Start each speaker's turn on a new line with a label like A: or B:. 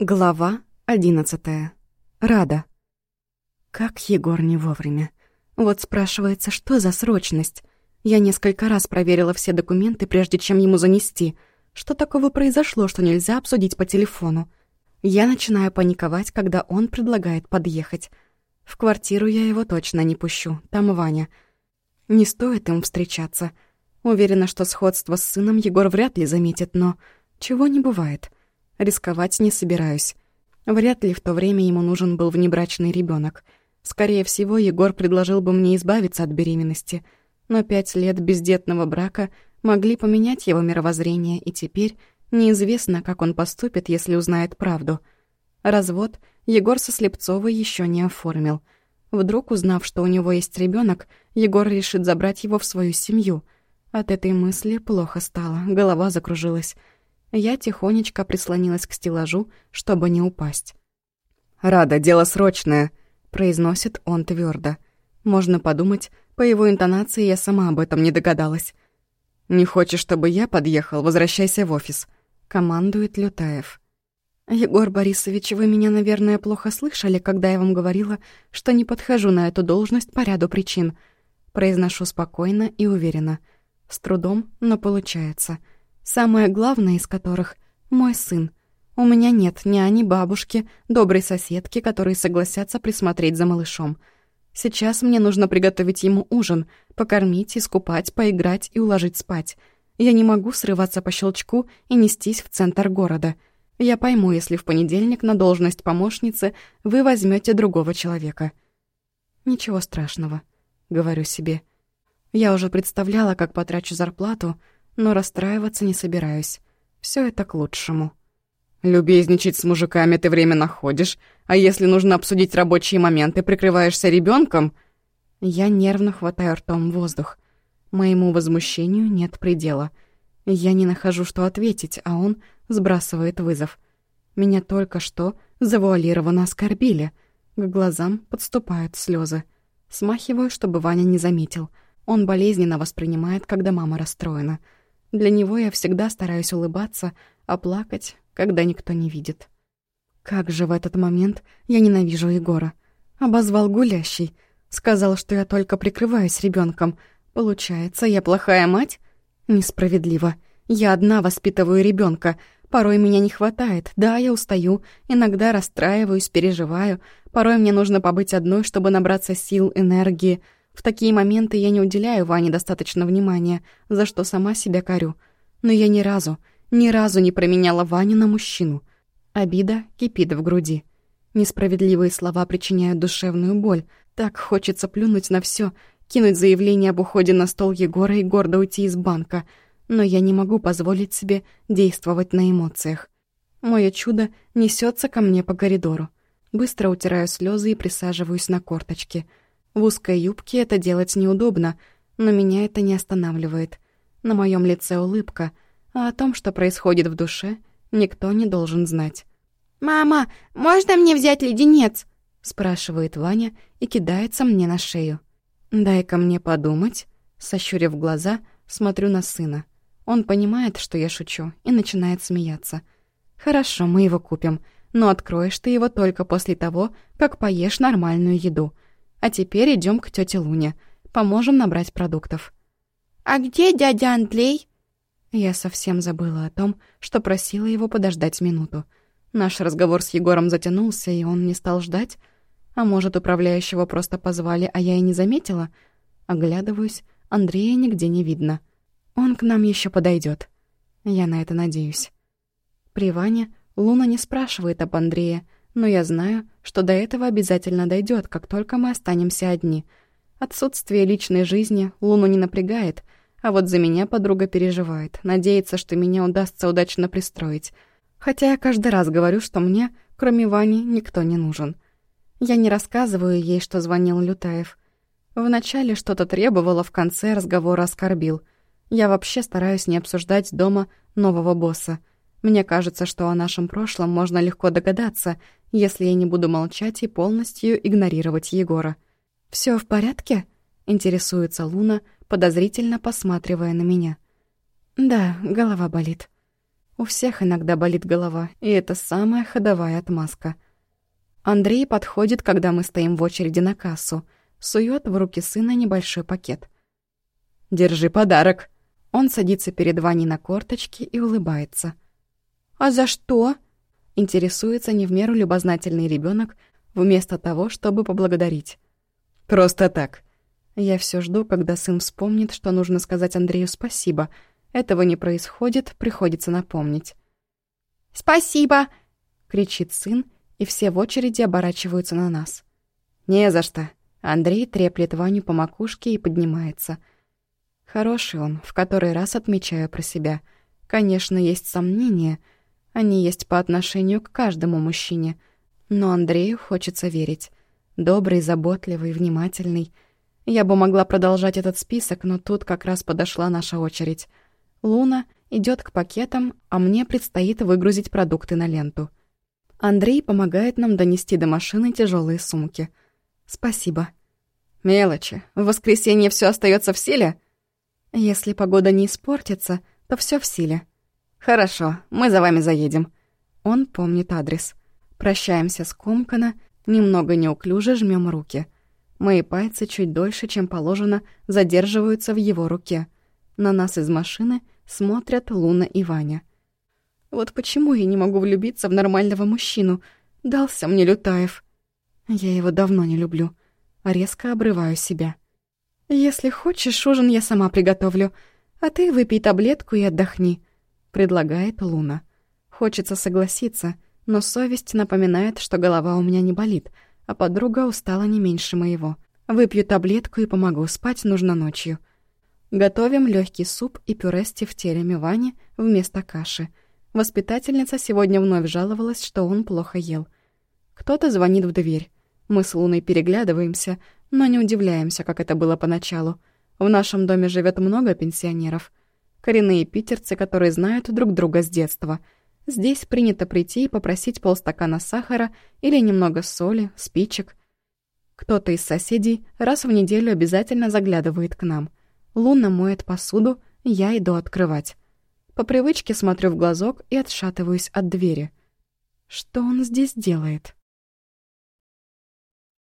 A: Глава одиннадцатая. Рада. Как Егор не вовремя. Вот спрашивается, что за срочность? Я несколько раз проверила все документы, прежде чем ему занести. Что такого произошло, что нельзя обсудить по телефону? Я начинаю паниковать, когда он предлагает подъехать. В квартиру я его точно не пущу, там Ваня. Не стоит им встречаться. Уверена, что сходство с сыном Егор вряд ли заметит, но чего не бывает — Рисковать не собираюсь. Вряд ли в то время ему нужен был внебрачный ребенок. Скорее всего, Егор предложил бы мне избавиться от беременности. Но пять лет бездетного брака могли поменять его мировоззрение, и теперь неизвестно, как он поступит, если узнает правду. Развод Егор со Слепцовой еще не оформил. Вдруг, узнав, что у него есть ребенок, Егор решит забрать его в свою семью. От этой мысли плохо стало, голова закружилась. Я тихонечко прислонилась к стеллажу, чтобы не упасть.
B: «Рада, дело срочное», —
A: произносит он твердо. Можно подумать, по его интонации я сама об этом не догадалась.
B: «Не хочешь, чтобы я подъехал? Возвращайся в офис», — командует Лютаев.
A: «Егор Борисович, вы меня, наверное, плохо слышали, когда я вам говорила, что не подхожу на эту должность по ряду причин». Произношу спокойно и уверенно. С трудом, но получается — Самое главное из которых — мой сын. У меня нет няни, бабушки, доброй соседки, которые согласятся присмотреть за малышом. Сейчас мне нужно приготовить ему ужин, покормить, искупать, поиграть и уложить спать. Я не могу срываться по щелчку и нестись в центр города. Я пойму, если в понедельник на должность помощницы вы возьмете другого человека. Ничего страшного, говорю себе. Я уже представляла, как потрачу зарплату — но расстраиваться не собираюсь. Все это к лучшему.
B: Любезничать с мужиками ты время находишь, а если нужно обсудить рабочие моменты, прикрываешься ребенком.
A: Я нервно хватаю ртом воздух. Моему возмущению нет предела. Я не нахожу, что ответить, а он сбрасывает вызов. Меня только что завуалированно оскорбили. К глазам подступают слезы. Смахиваю, чтобы Ваня не заметил. Он болезненно воспринимает, когда мама расстроена — для него я всегда стараюсь улыбаться, а плакать, когда никто не видит. Как же в этот момент я ненавижу Егора. Обозвал гулящий. Сказал, что я только прикрываюсь ребенком. Получается, я плохая мать? Несправедливо. Я одна воспитываю ребенка. Порой меня не хватает. Да, я устаю. Иногда расстраиваюсь, переживаю. Порой мне нужно побыть одной, чтобы набраться сил, энергии — в такие моменты я не уделяю Ване достаточно внимания, за что сама себя корю. Но я ни разу, ни разу не променяла Ваню на мужчину. Обида кипит в груди. Несправедливые слова причиняют душевную боль. Так хочется плюнуть на все, кинуть заявление об уходе на стол Егора и гордо уйти из банка. Но я не могу позволить себе действовать на эмоциях. Мое чудо несется ко мне по коридору. Быстро утираю слезы и присаживаюсь на корточки — в узкой юбке это делать неудобно, но меня это не останавливает. На моем лице улыбка, а о том, что происходит в душе, никто не должен знать.
C: «Мама, можно мне взять леденец?»
A: — спрашивает Ваня и кидается мне на шею. «Дай-ка мне подумать», — сощурив глаза, смотрю на сына. Он понимает, что я шучу, и начинает смеяться. «Хорошо, мы его купим, но откроешь ты его только после того, как поешь нормальную еду», — а теперь идем к тете Луне. Поможем набрать продуктов».
C: «А где дядя Андрей?»
A: Я совсем забыла о том, что просила его подождать минуту. Наш разговор с Егором затянулся, и он не стал ждать. А может, управляющего просто позвали, а я и не заметила? Оглядываюсь, Андрея нигде не видно. Он к нам еще подойдет. Я на это надеюсь. При Ване Луна не спрашивает об Андрее, но я знаю, что до этого обязательно дойдет, как только мы останемся одни. Отсутствие личной жизни Луну не напрягает, а вот за меня подруга переживает, надеется, что меня удастся удачно пристроить. Хотя я каждый раз говорю, что мне, кроме Вани, никто не нужен. Я не рассказываю ей, что звонил Лютаев. Вначале что-то требовало, в конце разговора оскорбил. Я вообще стараюсь не обсуждать дома нового босса. Мне кажется, что о нашем прошлом можно легко догадаться, если я не буду молчать и полностью игнорировать Егора. Все в порядке?» — интересуется Луна, подозрительно посматривая на меня. «Да, голова болит». У всех иногда болит голова, и это самая ходовая отмазка. Андрей подходит, когда мы стоим в очереди на кассу, сует в руки сына небольшой пакет.
B: «Держи подарок».
A: Он садится перед Ваней на корточки и улыбается.
C: «А за что?»
A: Интересуется не в меру любознательный ребенок, вместо того, чтобы поблагодарить.
B: «Просто так».
A: Я все жду, когда сын вспомнит, что нужно сказать Андрею спасибо — этого не происходит, приходится напомнить.
C: «Спасибо!»
A: — кричит сын, и все в очереди оборачиваются на нас.
B: «Не за что!»
A: Андрей треплет Ваню по макушке и поднимается. Хороший он, в который раз отмечаю про себя. Конечно, есть сомнения. Они есть по отношению к каждому мужчине. Но Андрею хочется верить. Добрый, заботливый, внимательный. Я бы могла продолжать этот список, но тут как раз подошла наша очередь — Луна идет к пакетам, а мне предстоит выгрузить продукты на ленту. Андрей помогает нам донести до машины тяжелые сумки. Спасибо.
B: Мелочи. В воскресенье все остается в силе?
A: Если погода не испортится, то все в силе.
B: Хорошо, мы за вами заедем.
A: Он помнит адрес. Прощаемся с Комкана, немного неуклюже жмем руки. Мои пальцы чуть дольше, чем положено, задерживаются в его руке — на нас из машины смотрят Луна и Ваня. Вот почему я не могу влюбиться в нормального мужчину? Дался мне Лютаев. Я его давно не люблю. Резко обрываю себя. «Если хочешь, ужин я сама приготовлю, а ты выпей таблетку и отдохни», — предлагает Луна. Хочется согласиться, но совесть напоминает, что голова у меня не болит, а подруга устала не меньше моего. Выпью таблетку и помогу, спать нужно ночью. Готовим легкий суп и пюре с тефтерями Вани вместо каши. Воспитательница сегодня вновь жаловалась, что он плохо ел. Кто-то звонит в дверь. Мы с Луной переглядываемся, но не удивляемся, как это было поначалу. В нашем доме живет много пенсионеров. Коренные питерцы, которые знают друг друга с детства. Здесь принято прийти и попросить полстакана сахара или немного соли, спичек. Кто-то из соседей раз в неделю обязательно заглядывает к нам — Луна моет посуду, я иду открывать. По привычке смотрю в глазок и отшатываюсь от двери. Что он здесь делает?